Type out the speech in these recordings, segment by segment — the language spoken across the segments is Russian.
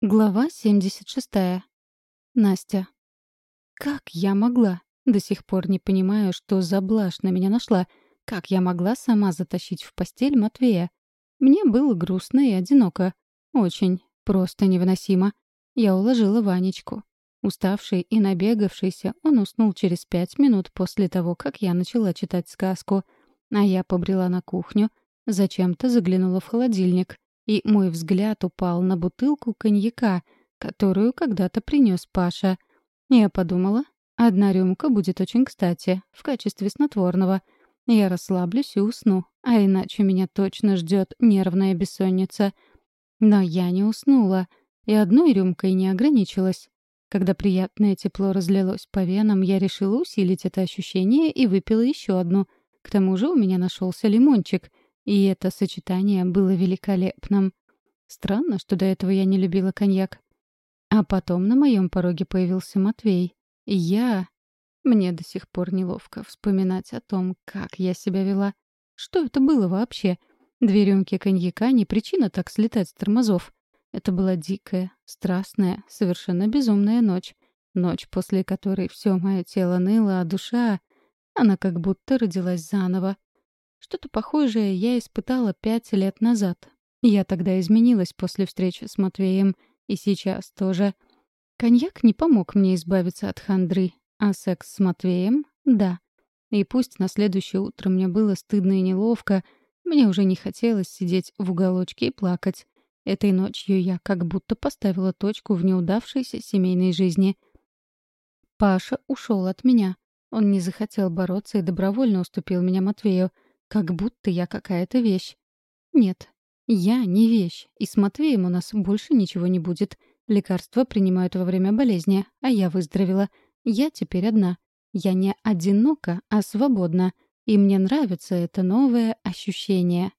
Глава 76. Настя. Как я могла? До сих пор не понимаю, что за блажь на меня нашла. Как я могла сама затащить в постель Матвея? Мне было грустно и одиноко. Очень. Просто невыносимо. Я уложила Ванечку. Уставший и набегавшийся, он уснул через пять минут после того, как я начала читать сказку. А я побрела на кухню, зачем-то заглянула в холодильник — и мой взгляд упал на бутылку коньяка, которую когда-то принес Паша. Я подумала, одна рюмка будет очень кстати, в качестве снотворного. Я расслаблюсь и усну, а иначе меня точно ждет нервная бессонница. Но я не уснула, и одной рюмкой не ограничилась. Когда приятное тепло разлилось по венам, я решила усилить это ощущение и выпила еще одну. К тому же у меня нашелся лимончик — и это сочетание было великолепным. Странно, что до этого я не любила коньяк. А потом на моем пороге появился Матвей. Я... Мне до сих пор неловко вспоминать о том, как я себя вела. Что это было вообще? Две рюмки коньяка — не причина так слетать с тормозов. Это была дикая, страстная, совершенно безумная ночь. Ночь, после которой все мое тело ныло, а душа... Она как будто родилась заново. Что-то похожее я испытала пять лет назад. Я тогда изменилась после встречи с Матвеем, и сейчас тоже. Коньяк не помог мне избавиться от хандры, а секс с Матвеем — да. И пусть на следующее утро мне было стыдно и неловко, мне уже не хотелось сидеть в уголочке и плакать. Этой ночью я как будто поставила точку в неудавшейся семейной жизни. Паша ушел от меня. Он не захотел бороться и добровольно уступил меня Матвею — как будто я какая-то вещь. Нет, я не вещь, и с Матвеем у нас больше ничего не будет. Лекарства принимают во время болезни, а я выздоровела. Я теперь одна. Я не одинока, а свободна. И мне нравится это новое ощущение.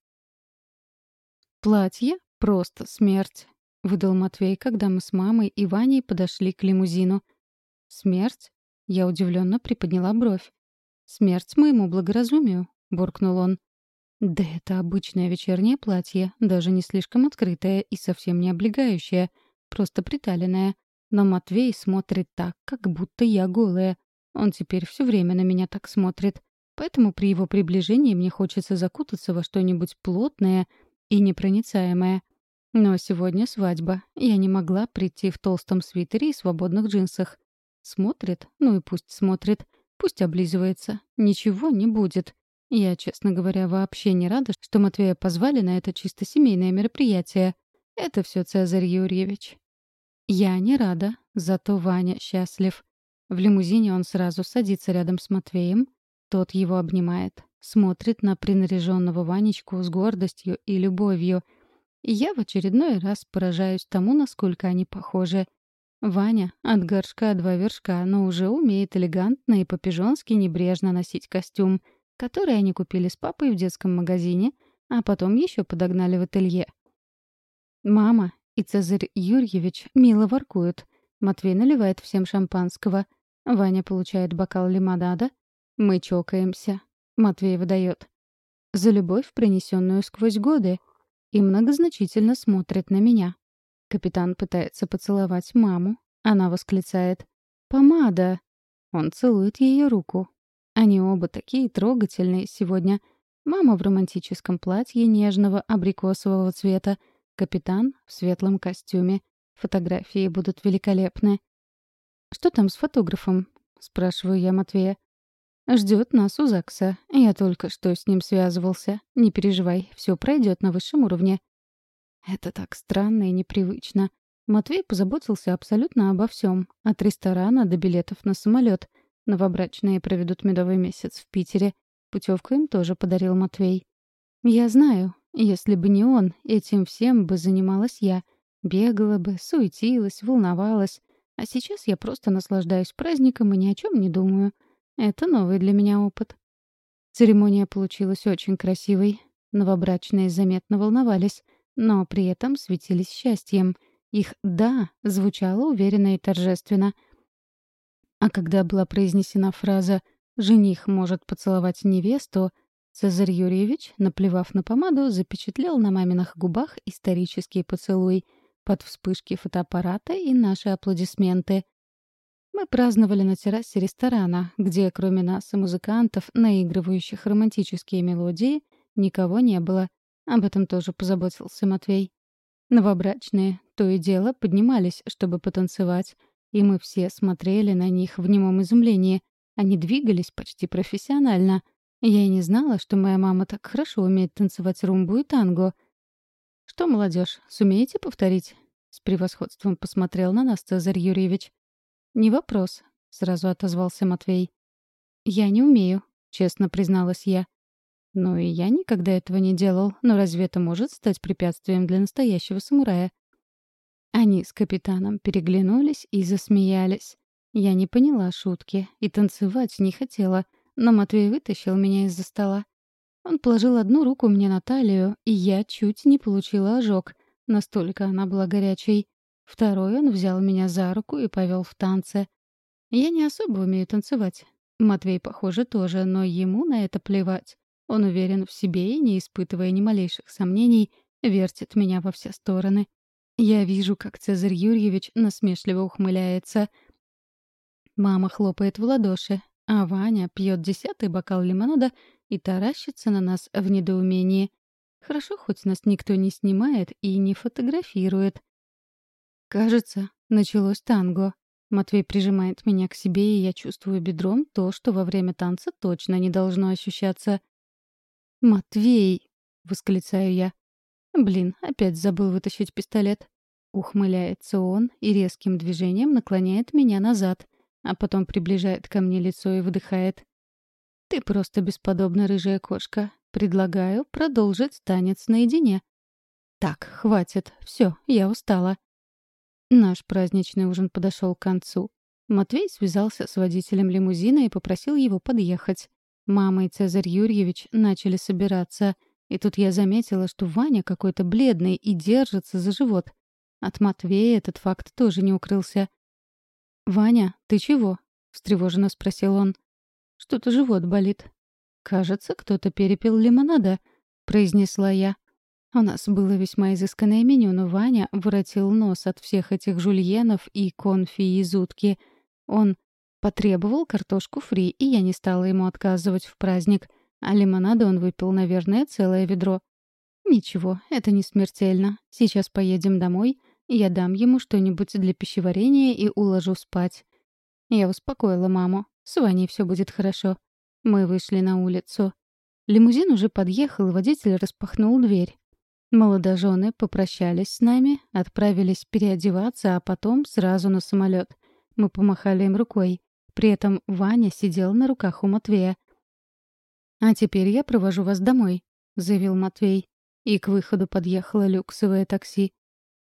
«Платье — просто смерть», — выдал Матвей, когда мы с мамой и Ваней подошли к лимузину. «Смерть?» — я удивленно приподняла бровь. «Смерть моему благоразумию», — буркнул он. «Да это обычное вечернее платье, даже не слишком открытое и совсем не облегающее, просто приталенное. Но Матвей смотрит так, как будто я голая. Он теперь все время на меня так смотрит. Поэтому при его приближении мне хочется закутаться во что-нибудь плотное и непроницаемое. Но сегодня свадьба. Я не могла прийти в толстом свитере и свободных джинсах. Смотрит? Ну и пусть смотрит. Пусть облизывается. Ничего не будет. Я, честно говоря, вообще не рада, что Матвея позвали на это чисто семейное мероприятие. Это все Цезарь Юрьевич. Я не рада, зато Ваня счастлив. В лимузине он сразу садится рядом с Матвеем. Тот его обнимает, смотрит на принаряженного Ванечку с гордостью и любовью. И я в очередной раз поражаюсь тому, насколько они похожи. Ваня от горшка два вершка, но уже умеет элегантно и по-пижонски небрежно носить костюм — который они купили с папой в детском магазине, а потом еще подогнали в ателье. Мама и Цезарь Юрьевич мило воркуют. Матвей наливает всем шампанского. Ваня получает бокал лимонада. Мы чокаемся. Матвей выдает. За любовь, принесенную сквозь годы. И многозначительно смотрит на меня. Капитан пытается поцеловать маму. Она восклицает. «Помада!» Он целует ее руку. Они оба такие трогательные сегодня. Мама в романтическом платье нежного абрикосового цвета, капитан в светлом костюме. Фотографии будут великолепны. «Что там с фотографом?» — спрашиваю я Матвея. Ждет нас у ЗАГСа. Я только что с ним связывался. Не переживай, все пройдет на высшем уровне. Это так странно и непривычно. Матвей позаботился абсолютно обо всем, от ресторана до билетов на самолет. Новобрачные проведут медовый месяц в Питере. Путевку им тоже подарил Матвей. Я знаю, если бы не он, этим всем бы занималась я. Бегала бы, суетилась, волновалась. А сейчас я просто наслаждаюсь праздником и ни о чем не думаю. Это новый для меня опыт. Церемония получилась очень красивой. Новобрачные заметно волновались, но при этом светились счастьем. Их «да» звучало уверенно и торжественно — а когда была произнесена фраза «жених может поцеловать невесту», Цезарь Юрьевич, наплевав на помаду, запечатлел на маминых губах исторический поцелуй. под вспышки фотоаппарата и наши аплодисменты. Мы праздновали на террасе ресторана, где кроме нас и музыкантов, наигрывающих романтические мелодии, никого не было. Об этом тоже позаботился Матвей. Новобрачные то и дело поднимались, чтобы потанцевать, и мы все смотрели на них в немом изумлении. Они двигались почти профессионально. Я и не знала, что моя мама так хорошо умеет танцевать румбу и танго. «Что, молодежь, сумеете повторить?» С превосходством посмотрел на нас Цезарь Юрьевич. «Не вопрос», — сразу отозвался Матвей. «Я не умею», — честно призналась я. «Ну и я никогда этого не делал, но разве это может стать препятствием для настоящего самурая?» Они с капитаном переглянулись и засмеялись. Я не поняла шутки и танцевать не хотела, но Матвей вытащил меня из-за стола. Он положил одну руку мне на талию, и я чуть не получила ожог, настолько она была горячей. Второй он взял меня за руку и повел в танце. Я не особо умею танцевать. Матвей, похоже, тоже, но ему на это плевать. Он уверен в себе и, не испытывая ни малейших сомнений, вертит меня во все стороны. Я вижу, как Цезарь Юрьевич насмешливо ухмыляется. Мама хлопает в ладоши, а Ваня пьет десятый бокал лимонада и таращится на нас в недоумении. Хорошо, хоть нас никто не снимает и не фотографирует. Кажется, началось танго. Матвей прижимает меня к себе, и я чувствую бедром то, что во время танца точно не должно ощущаться. «Матвей!» — восклицаю я. Блин, опять забыл вытащить пистолет. Ухмыляется он и резким движением наклоняет меня назад, а потом приближает ко мне лицо и выдыхает. «Ты просто бесподобна рыжая кошка. Предлагаю продолжить танец наедине». «Так, хватит. Все, я устала». Наш праздничный ужин подошел к концу. Матвей связался с водителем лимузина и попросил его подъехать. Мама и Цезарь Юрьевич начали собираться — и тут я заметила, что Ваня какой-то бледный и держится за живот. От Матвея этот факт тоже не укрылся. «Ваня, ты чего?» — встревоженно спросил он. «Что-то живот болит». «Кажется, кто-то перепил лимонада», — произнесла я. У нас было весьма изысканное меню, но Ваня воротил нос от всех этих жульенов и конфи из утки. Он потребовал картошку фри, и я не стала ему отказывать в праздник — а лимонада он выпил, наверное, целое ведро. Ничего, это не смертельно. Сейчас поедем домой, я дам ему что-нибудь для пищеварения и уложу спать. Я успокоила маму. С Ваней все будет хорошо. Мы вышли на улицу. Лимузин уже подъехал, и водитель распахнул дверь. Молодожены попрощались с нами, отправились переодеваться, а потом сразу на самолет. Мы помахали им рукой. При этом Ваня сидел на руках у Матвея. «А теперь я провожу вас домой», — заявил Матвей. И к выходу подъехало люксовое такси.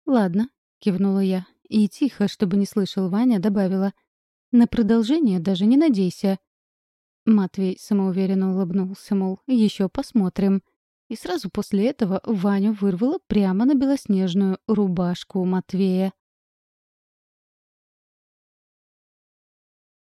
«Ладно», — кивнула я. И тихо, чтобы не слышал Ваня, добавила. «На продолжение даже не надейся». Матвей самоуверенно улыбнулся, мол, еще посмотрим. И сразу после этого Ваню вырвало прямо на белоснежную рубашку Матвея.